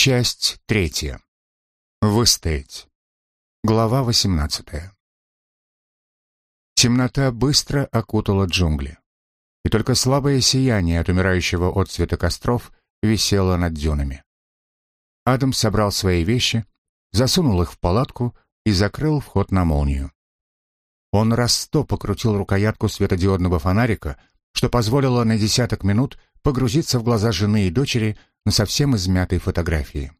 Часть третья. Выстоять. Глава восемнадцатая. Темнота быстро окутала джунгли, и только слабое сияние от умирающего от цвета костров висело над дюнами. Адам собрал свои вещи, засунул их в палатку и закрыл вход на молнию. Он раз сто покрутил рукоятку светодиодного фонарика, что позволило на десяток минут погрузиться в глаза жены и дочери на совсем измятой фотографии.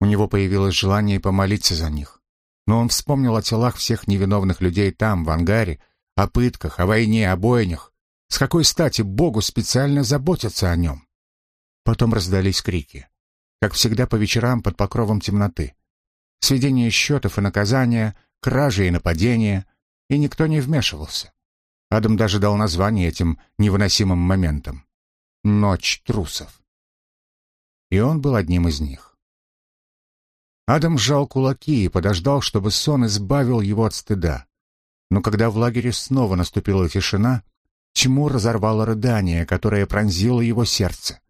У него появилось желание помолиться за них. Но он вспомнил о телах всех невиновных людей там, в ангаре, о пытках, о войне, о бойнях. С какой стати Богу специально заботиться о нем? Потом раздались крики. Как всегда по вечерам под покровом темноты. Сведение счетов и наказания, кражи и нападения, и никто не вмешивался. Адам даже дал название этим невыносимым моментам. «Ночь трусов». И он был одним из них. Адам сжал кулаки и подождал, чтобы сон избавил его от стыда. Но когда в лагере снова наступила тишина, тьму разорвало рыдание, которое пронзило его сердце.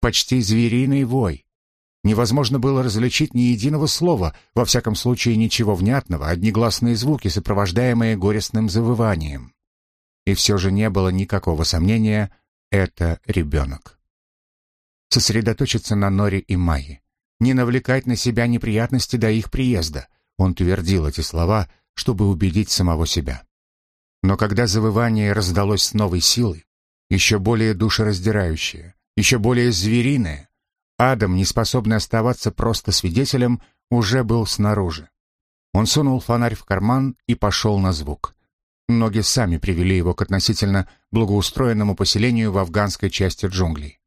Почти звериный вой. Невозможно было различить ни единого слова, во всяком случае ничего внятного, одни гласные звуки, сопровождаемые горестным завыванием. И все же не было никакого сомнения, это ребенок. Сосредоточиться на Норе и Майе не навлекать на себя неприятности до их приезда. Он твердил эти слова, чтобы убедить самого себя. Но когда завывание раздалось с новой силой, еще более душераздирающее, еще более звериное, Адам, не способный оставаться просто свидетелем, уже был снаружи. Он сунул фонарь в карман и пошел на звук. Ноги сами привели его к относительно благоустроенному поселению в афганской части джунглей.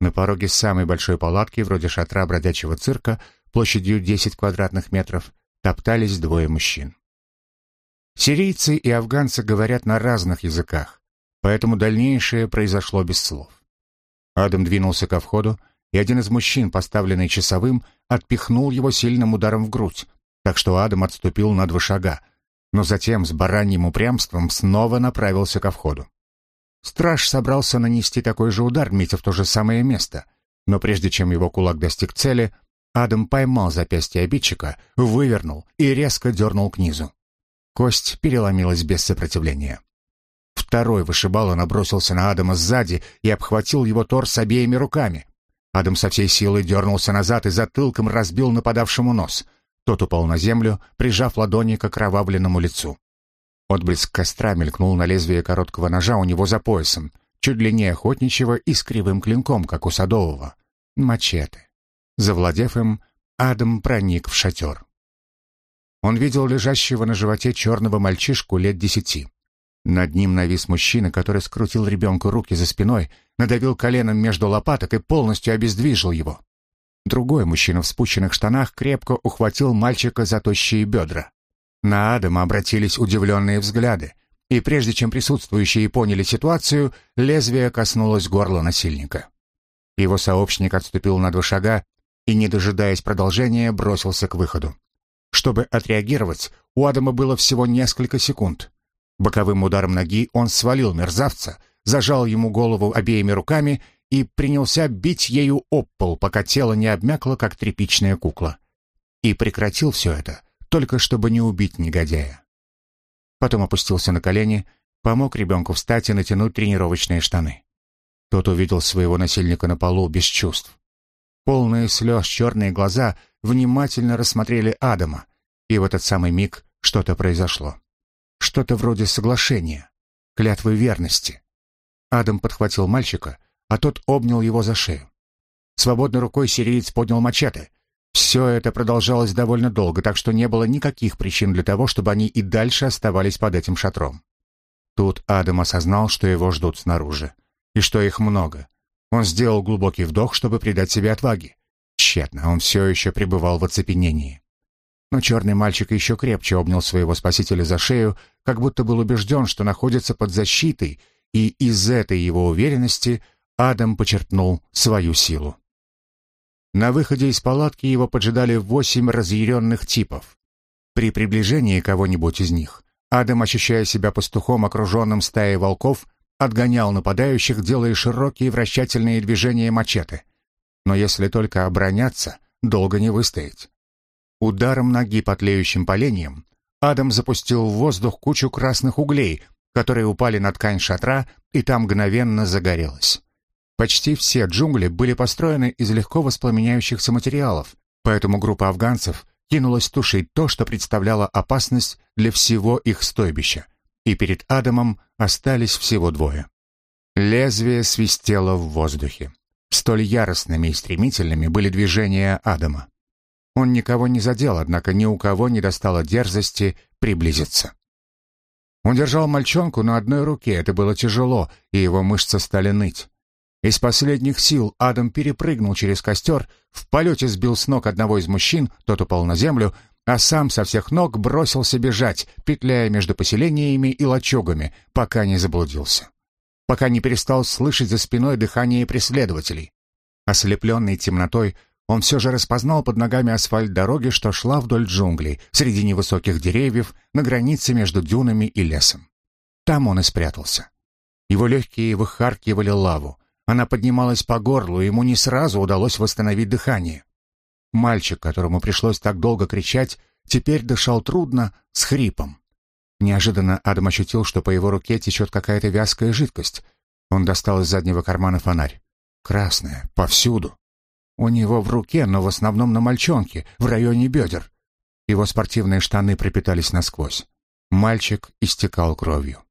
На пороге самой большой палатки, вроде шатра бродячего цирка, площадью 10 квадратных метров, топтались двое мужчин. Сирийцы и афганцы говорят на разных языках, поэтому дальнейшее произошло без слов. Адам двинулся ко входу, и один из мужчин, поставленный часовым, отпихнул его сильным ударом в грудь, так что Адам отступил на два шага, но затем с бараньим упрямством снова направился ко входу. Страж собрался нанести такой же удар, метя в то же самое место. Но прежде чем его кулак достиг цели, Адам поймал запястье обидчика, вывернул и резко дернул к низу. Кость переломилась без сопротивления. Второй вышибало набросился на Адама сзади и обхватил его торс обеими руками. Адам со всей силы дернулся назад и затылком разбил нападавшему нос. Тот упал на землю, прижав ладони к окровавленному лицу. Отблеск костра мелькнул на лезвие короткого ножа у него за поясом, чуть длиннее охотничьего и с кривым клинком, как у садового. Мачете. Завладев им, Адам проник в шатер. Он видел лежащего на животе черного мальчишку лет десяти. Над ним навис мужчина, который скрутил ребенку руки за спиной, надавил коленом между лопаток и полностью обездвижил его. Другой мужчина в спущенных штанах крепко ухватил мальчика за тощие бедра. На Адама обратились удивленные взгляды, и прежде чем присутствующие поняли ситуацию, лезвие коснулось горла насильника. Его сообщник отступил на два шага и, не дожидаясь продолжения, бросился к выходу. Чтобы отреагировать, у Адама было всего несколько секунд. Боковым ударом ноги он свалил мерзавца, зажал ему голову обеими руками и принялся бить ею об пол, пока тело не обмякло, как тряпичная кукла. И прекратил все это, только чтобы не убить негодяя. Потом опустился на колени, помог ребенку встать и натянуть тренировочные штаны. Тот увидел своего насильника на полу без чувств. Полные слез черные глаза внимательно рассмотрели Адама, и в этот самый миг что-то произошло. Что-то вроде соглашения, клятвы верности. Адам подхватил мальчика, а тот обнял его за шею. Свободной рукой сириец поднял мачете, все это продолжалось довольно долго, так что не было никаких причин для того, чтобы они и дальше оставались под этим шатром. Тут Адам осознал, что его ждут снаружи, и что их много. Он сделал глубокий вдох, чтобы придать себе отваги. Тщетно, он все еще пребывал в оцепенении. Но черный мальчик еще крепче обнял своего спасителя за шею, как будто был убежден, что находится под защитой, и из этой его уверенности Адам почерпнул свою силу. На выходе из палатки его поджидали восемь разъяренных типов. При приближении кого-нибудь из них Адам, ощущая себя пастухом, окруженным стаей волков, отгонял нападающих, делая широкие вращательные движения мачете. Но если только обороняться, долго не выстоять. Ударом ноги по тлеющим поленьям Адам запустил в воздух кучу красных углей, которые упали на ткань шатра, и там мгновенно загорелось. Почти все джунгли были построены из легко воспламеняющихся материалов, поэтому группа афганцев кинулась тушить то, что представляло опасность для всего их стойбища, и перед Адамом остались всего двое. Лезвие свистело в воздухе. Столь яростными и стремительными были движения Адама. Он никого не задел, однако ни у кого не достало дерзости приблизиться. Он держал мальчонку на одной руке, это было тяжело, и его мышцы стали ныть. Из последних сил Адам перепрыгнул через костер, в полете сбил с ног одного из мужчин, тот упал на землю, а сам со всех ног бросился бежать, петляя между поселениями и лачугами, пока не заблудился. Пока не перестал слышать за спиной дыхание преследователей. Ослепленный темнотой, он все же распознал под ногами асфальт дороги, что шла вдоль джунглей, среди невысоких деревьев, на границе между дюнами и лесом. Там он и спрятался. Его легкие выхаркивали лаву. Она поднималась по горлу, и ему не сразу удалось восстановить дыхание. Мальчик, которому пришлось так долго кричать, теперь дышал трудно, с хрипом. Неожиданно Адам ощутил, что по его руке течет какая-то вязкая жидкость. Он достал из заднего кармана фонарь. Красная, повсюду. У него в руке, но в основном на мальчонке, в районе бедер. Его спортивные штаны пропитались насквозь. Мальчик истекал кровью.